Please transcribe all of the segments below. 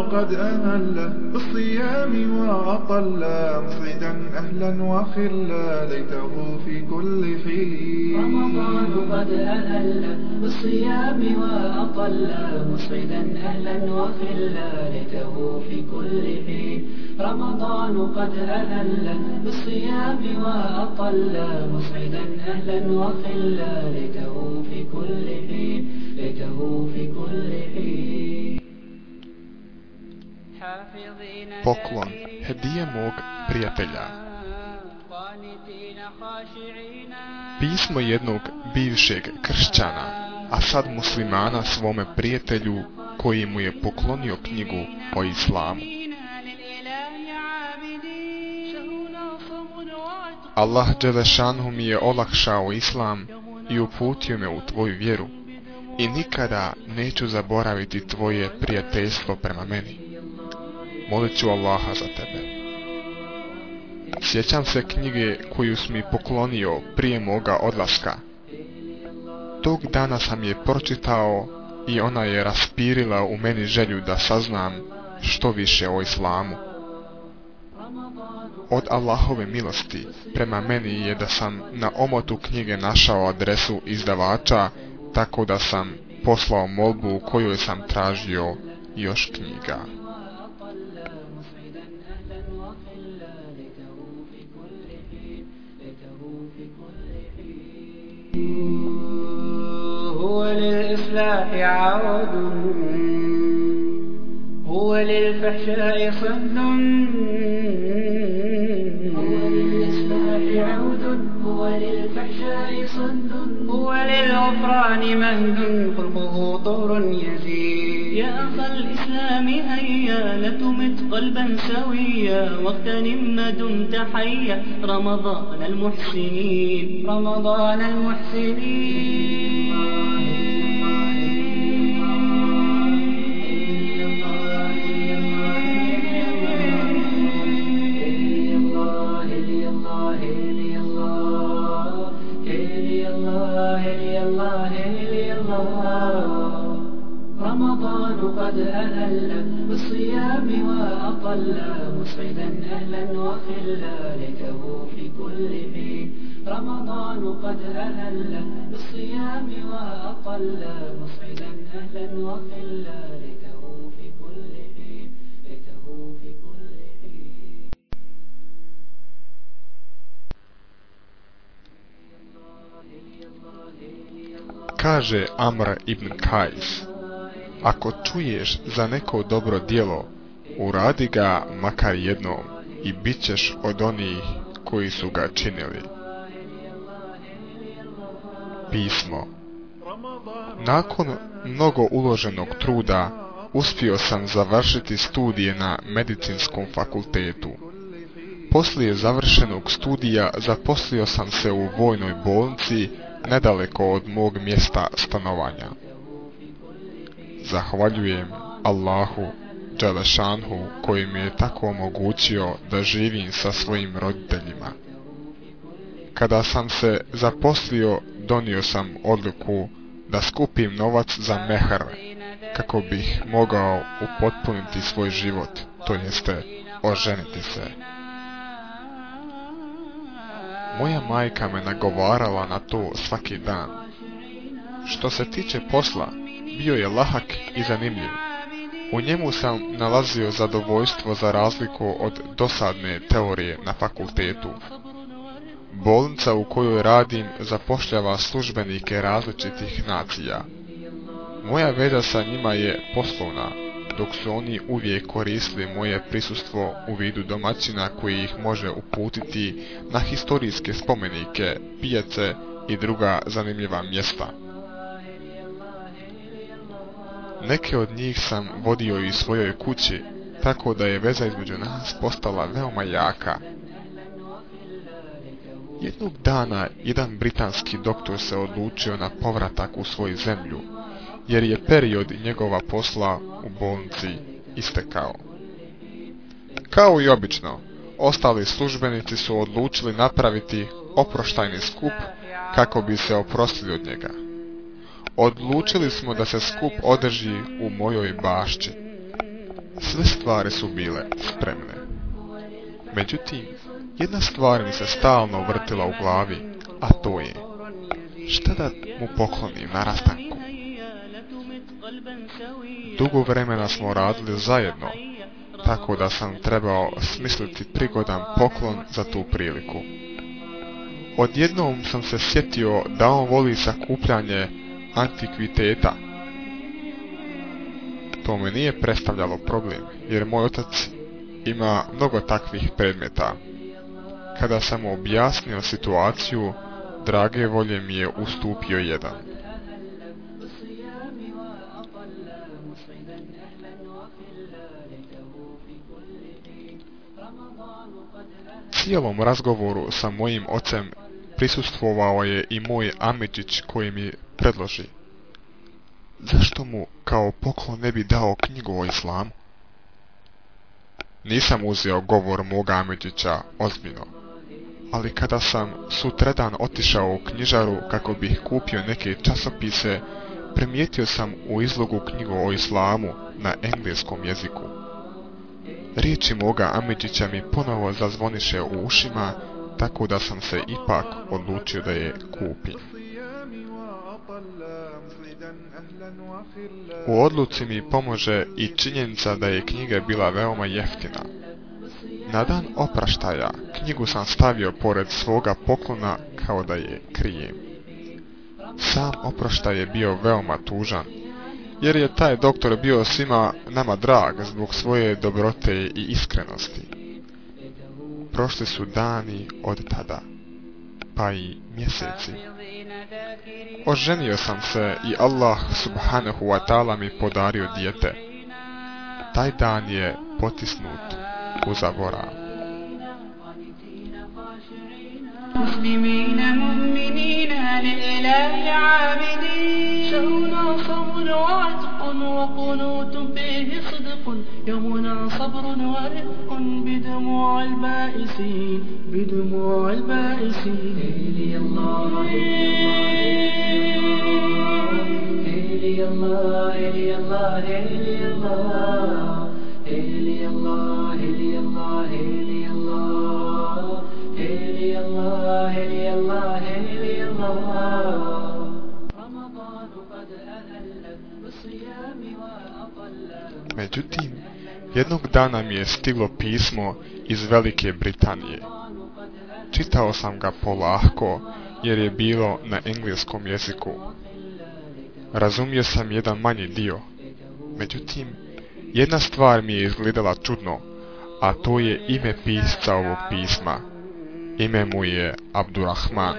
قد أهل بالصيام وأطل مصعدا أهلا وخلا ليته في كل حين. رمضان قد أهل بالصيام وأطل مسعدا أهلا وخلا ليته في كل حين. رمضان قد أهل بالصيام وأطل مسعدا أهلا وخلا ليته Poklon, hedije mog prijatelja. Pismo jednog bivšeg kršćana, a sad muslimana svome prijatelju koji mu je poklonio knjigu o islamu. Allah Đelešanhu mi je olakšao islam i uputio me u tvoju vjeru i nikada neću zaboraviti tvoje prijateljstvo prema meni molit ću Allaha za tebe. Sjećam se knjige koju si mi poklonio prije moga odlaska. Tog dana sam je pročitao i ona je raspirila u meni želju da saznam što više o islamu. Od Allahove milosti prema meni je da sam na omotu knjige našao adresu izdavača tako da sam poslao molbu u kojoj sam tražio još knjiga. هو للإصلاح عود هو للفحشاء صد. هو للإصلاح عود. هو للفحشاء صد. هو للغفران مهد. خلقه طور يزيد. يا أخ الإسلام هيا لتمت قلبا سويا واغتنم ما دمت حيا. رمضان المحسنين رمضان رمضان قد أهل بالصيام وأطل مسعدا أهلا وخلا ليته في كل حين ليته في كل حين Kaže Amr ibn Kajs, ako čuješ za neko dobro dijelo, uradi ga makar jednom i bit ćeš od onih koji su ga činili. Pismo Nakon mnogo uloženog truda, uspio sam završiti studije na medicinskom fakultetu. Poslije završenog studija zaposlio sam se u vojnoj bolnici nedaleko od mog mjesta stanovanja zahvaljujem Allahu Đelešanhu koji mi je tako omogućio da živim sa svojim roditeljima. Kada sam se zaposlio, donio sam odluku da skupim novac za mehar kako bih mogao upotpuniti svoj život, to jeste oženiti se. Moja majka me nagovarala na to svaki dan. Što se tiče posla, bio je lahak i zanimljiv. U njemu sam nalazio zadovoljstvo za razliku od dosadne teorije na fakultetu. Bolnica u kojoj radim zapošljava službenike različitih nacija. Moja veza sa njima je poslovna, dok su oni uvijek koristili moje prisustvo u vidu domaćina koji ih može uputiti na historijske spomenike, pijace i druga zanimljiva mjesta. Neke od njih sam vodio i svojoj kući, tako da je veza između nas postala veoma jaka. Jednog dana jedan britanski doktor se odlučio na povratak u svoju zemlju, jer je period njegova posla u bolnici istekao. Kao i obično, ostali službenici su odlučili napraviti oproštajni skup kako bi se oprostili od njega. odlučili smo da se skup održi u mojoj bašći. Sve stvari su bile spremne. Međutim, jedna stvar mi se stalno vrtila u glavi, a to je šta da mu poklonim na rastanku. Dugo vremena smo radili zajedno, tako da sam trebao smisliti prigodan poklon za tu priliku. Odjednom sam se sjetio da on voli sakupljanje antikviteta. To mi nije predstavljalo problem, jer moj otac ima mnogo takvih predmeta. Kada sam objasnio situaciju, drage volje mi je ustupio jedan. Cijelom razgovoru sa mojim ocem prisustvovao je i moj Amidžić koji mi predloži. Zašto mu kao poklon ne bi dao knjigu o islamu? Nisam uzeo govor moga Amidžića ozbiljno, ali kada sam sutradan otišao u knjižaru kako bih kupio neke časopise, primijetio sam u izlogu knjigu o islamu na engleskom jeziku. Riječi moga Amidžića mi ponovo zazvoniše u ušima, tako da sam se ipak odlučio da je kupim. U odluci mi pomože i činjenica da je knjiga bila veoma jeftina. Na dan opraštaja knjigu sam stavio pored svoga poklona kao da je krijem. Sam oproštaj je bio veoma tužan, jer je taj doktor bio svima nama drag zbog svoje dobrote i iskrenosti. Prošli su dani od tada, pa i mjeseci. Oženio sam se i Allah subhanahu wa ta'ala mi podario dijete. Taj dan je potisnut u zaborav. مسلمين مؤمنين للإله عابدين. شهرنا صبر وعتق وقنوت فيه صدق. يومنا صبر ورفق بدموع البائسين بدموع البائسين. إلي الله إلي الله إلي الله إلي الله إلي الله. الله إلي الله إلي الله رمضان قد أهل بالصيام وأطل Međutim, jednog dana mi je stiglo pismo iz Velike Britanije. Čitao sam ga polahko, jer je bilo na engleskom jeziku. Razumio sam jedan manji dio. Međutim, jedna stvar mi je izgledala čudno, a to je ime pisca ovog pisma. Ime mu je Abdurrahman.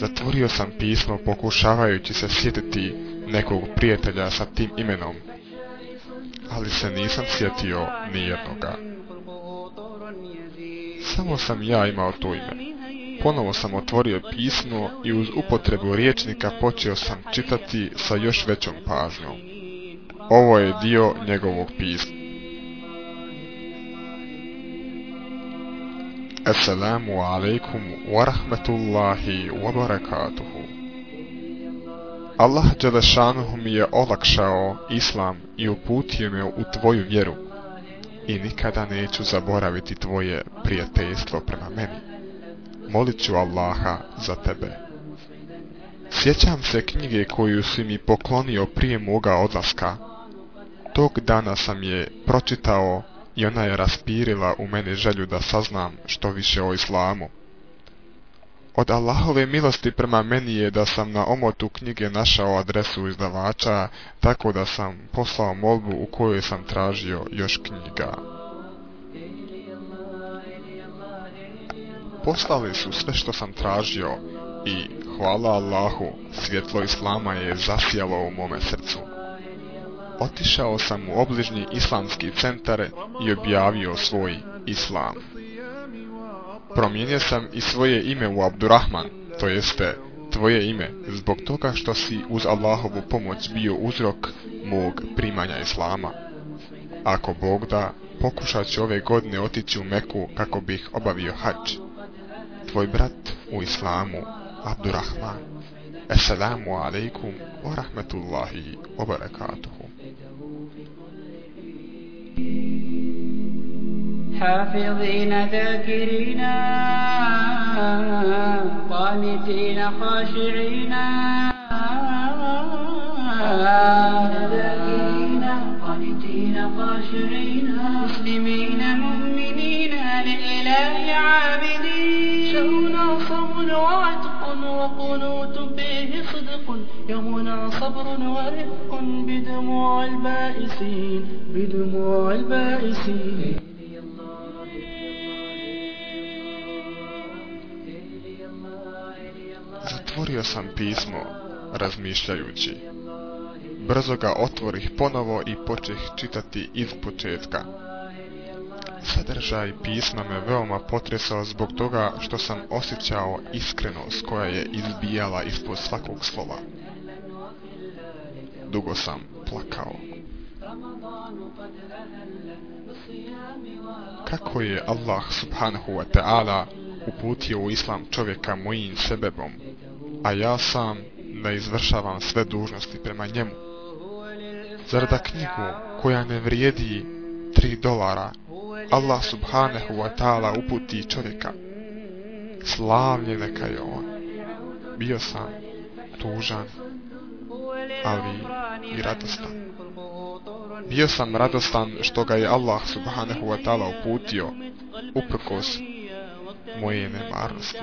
Zatvorio sam pismo pokušavajući se sjetiti nekog prijatelja sa tim imenom, ali se nisam sjetio nijednoga. Samo sam ja imao to ime. Ponovo sam otvorio pismo i uz upotrebu riječnika počeo sam čitati sa još većom pažnjom. Ovo je dio njegovog pisma. Assalamu alaikum wa rahmatullahi wa barakatuhu. Allah Đelešanuhu mi je olakšao islam i uputio me u tvoju vjeru i nikada neću zaboraviti tvoje prijateljstvo prema meni. Molit ću Allaha za tebe. Sjećam se knjige koju si mi poklonio prije moga odlaska. Tog dana sam je pročitao i ona je raspirila u meni želju da saznam što više o islamu. Od Allahove milosti prema meni je da sam na omotu knjige našao adresu izdavača, tako da sam poslao molbu u kojoj sam tražio još knjiga. Poslali su sve što sam tražio i, hvala Allahu, svjetlo Islama je zasijalo u mome srcu. Otišao sam u obližnji islamski centar i objavio svoj islam. Promijenio sam i svoje ime u Abdurrahman, to jeste tvoje ime, zbog toga što si uz Allahovu pomoć bio uzrok mog primanja Islama. Ako Bog da, pokušat ću ove godine otići u Meku kako bih obavio hađ. Tvoj brat u Islamu, Abdurrahman. Assalamu alaikum wa rahmatullahi wa barakatuhu. حافظين ذاكرين قانتين خاشعين. ذاكرين قانتين خاشعين. مسلمين مؤمنين للإله عابدين. شهرنا صبر وعتق وقنوت فيه صدق. يومنا صبر ورفق بدموع البائسين بدموع البائسين. Sam pismo, razmišljajući. Brzo ga otvorih ponovo i počeh čitati iz početka. Sadržaj pisma me veoma potresao zbog toga što sam osjećao iskrenost koja je izbijala ispod svakog slova. Dugo sam plakao. Kako je Allah subhanahu wa ta'ala uputio u islam čovjeka mojim sebebom, a ja sam ne izvršavam sve dužnosti prema njemu. Zar da knjigu koja ne vrijedi 3 dolara, Allah subhanahu wa ta'ala uputi čovjeka. Slavlje neka je on. Bio sam tužan, ali i radostan. Bio sam radostan što ga je Allah subhanahu wa ta'ala uputio, uprkos moje nemarnosti.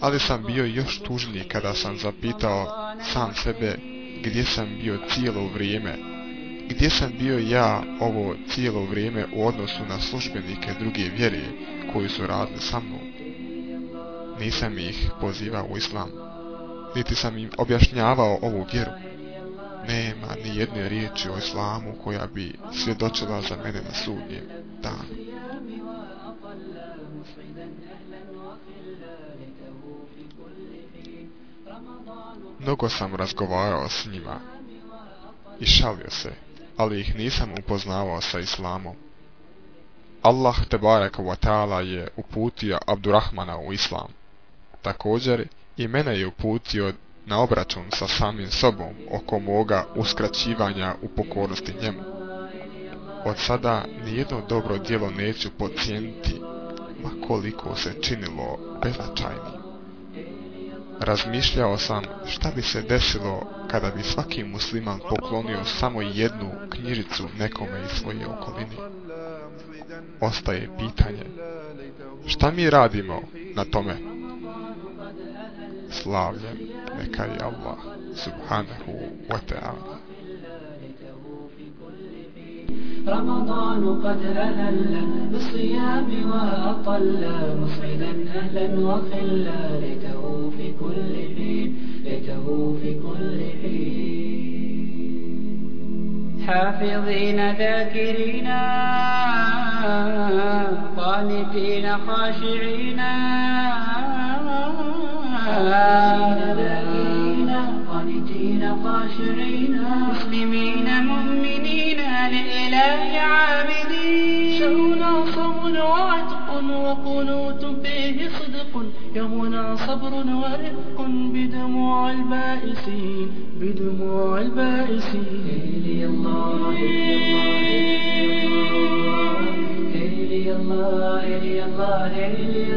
Ali sam bio još tužniji kada sam zapitao sam sebe gdje sam bio cijelo vrijeme. Gdje sam bio ja ovo cijelo vrijeme u odnosu na službenike druge vjere koji su radili sa mnom. Nisam ih pozivao u islam, niti sam im objašnjavao ovu vjeru. Nema ni jedne riječi o islamu koja bi svjedočila za mene na sudnjem Mnogo sam razgovarao s njima i šalio se, ali ih nisam upoznavao sa islamom. Allah te baraka wa ta'ala je uputio Abdurrahmana u islam. Također i mene je uputio na obračun sa samim sobom oko moga uskraćivanja u pokornosti njemu. Od sada nijedno dobro djelo neću pocijeniti, ma koliko se činilo beznačajnim. Razmišljao sam šta bi se desilo kada bi svaki musliman poklonio samo jednu knjižicu nekome iz svoje okoline. Ostaje pitanje, šta mi radimo na tome? Slavljen neka je Allah subhanahu wa ta'ala. رمضان قد أهل بالصيام وأطل مصعدا أهلا وخلا ليته في كل حين ليته في كل حين. حافظين ذاكرين قانتين خاشعين. قانتين خاشعين. مسلمين مؤمنين للإله عابدين. شهرنا صبر وعتق وقنوت فيه صدق. يومنا صبر ورفق بدموع البائسين بدموع البائسين. إلي الله إلي الله إلي الله إلي الله إلي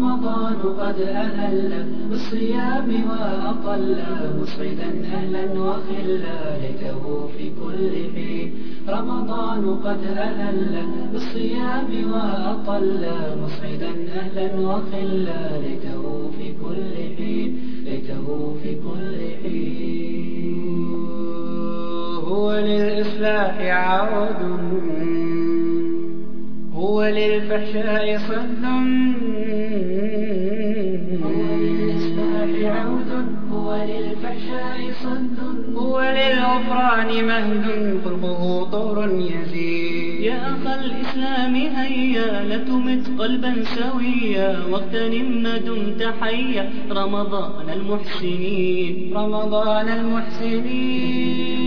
رمضان قد أهل بالصيام وأطل مسعدا أهلا وخلا ليته في كل حين. رمضان قد أهل بالصيام وأطل مسعدا أهلا وخلا ليته في كل حين. ليته في كل حين. هو للإصلاح عود هو للفحشاء صد. الغفران مهد قربه طور يزيد. يا أخ الإسلام هيا لتمت قلبا سويا. واغتنم ما دمت حيا. رمضان المحسنين. رمضان المحسنين.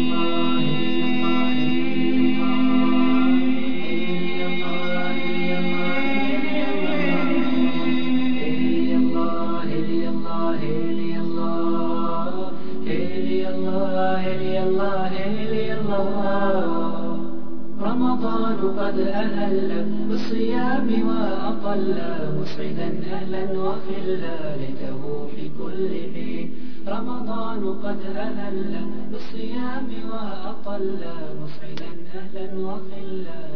رمضان قد أهل بالصيام وأطل مسعدا أهلا وخلا ليته في كل حين. رمضان قد أهل بالصيام وأطل مسعدا أهلا وخلا